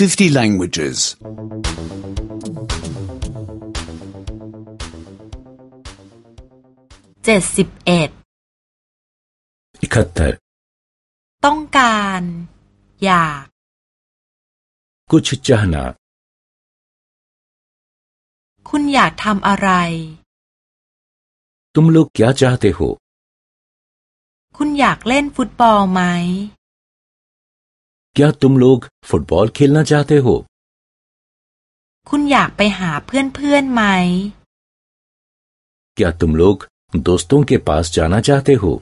50 languages. 71 71ต้องการ อยาก क ุชจานาคุณอยากทำอะไรตุมลูกแก य ा च ा ह ตे ह คุณอยากเล่นฟุตบอลไหม क्या तुम लोग फुटबॉल खेलना चाहते हो คุณอยากไปหาเพื่อนๆไหม क्या तुम लोग दोस्तों के पास जाना चाहते हो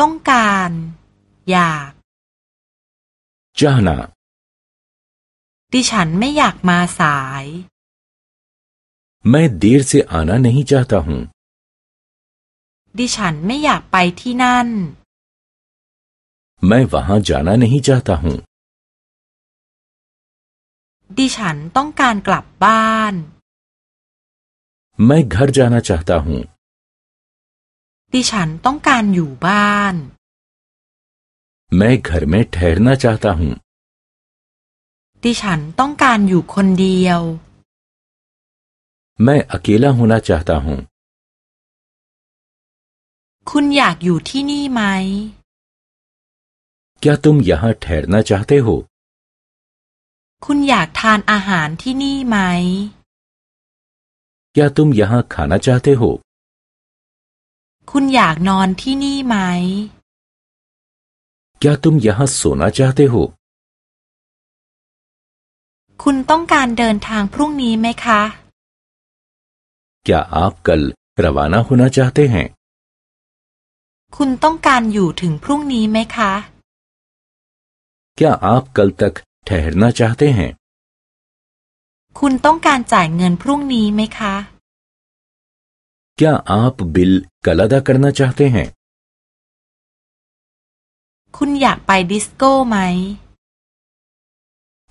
ต้องการ อยาก चाहना ดิฉันไม่อยากมาสาย मैं देर से आना नहीं चाहता हूँ ดิฉันไม่อยากไปที่นั่นไม่ว่าฮะจานาไม่จ้าตาหุดิฉันต้องการกลับบ้านไม่กลับจานาหุดิฉันต้องการอยู่บ้านไม่กลับไม่ถ่ายนาจ้าหุดิฉันต้องการอยู่คนเดียวแม่อเคล่าหูน่าจตาหูคุณอยากอยู่ที่นี่ไหม क्या तुम यहाँ ठहरना चाहते ह คุณอยากทานอาหารที่นี่ไหม क्या तुम यहाँ खाना चाहते ह คุณอยากนอนที่นี่ไหม क्या तुम यहाँ सोना चाहते คุณต้องการเดินทางพรุ่งนี้ไหมคะ क्या आप कल रवाना होना चाहते ह ैคุณต้องการอยู่ถึงพรุ่งนี้ไหมคะ क्या आप कल तक ठहरना चाहते हैं คุณต้องการจ่ายเงินพรุ่งนี้ไหมคะ क्या आप बिल कल अदा करना चाहते हैं คุณอยากไปดิสโก้ไหม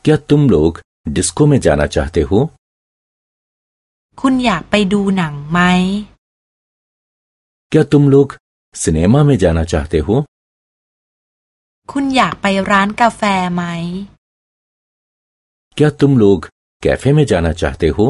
क्या तुम लोग डिस्को में जाना चाहते हो คุณอยากไปดูหนังไหม क्या तुम लोग सिनेमा में जाना चाहते हो คุณอยากไปร้านกาแฟไหม क्या तुम लोग कैफे में जाना चाहते हो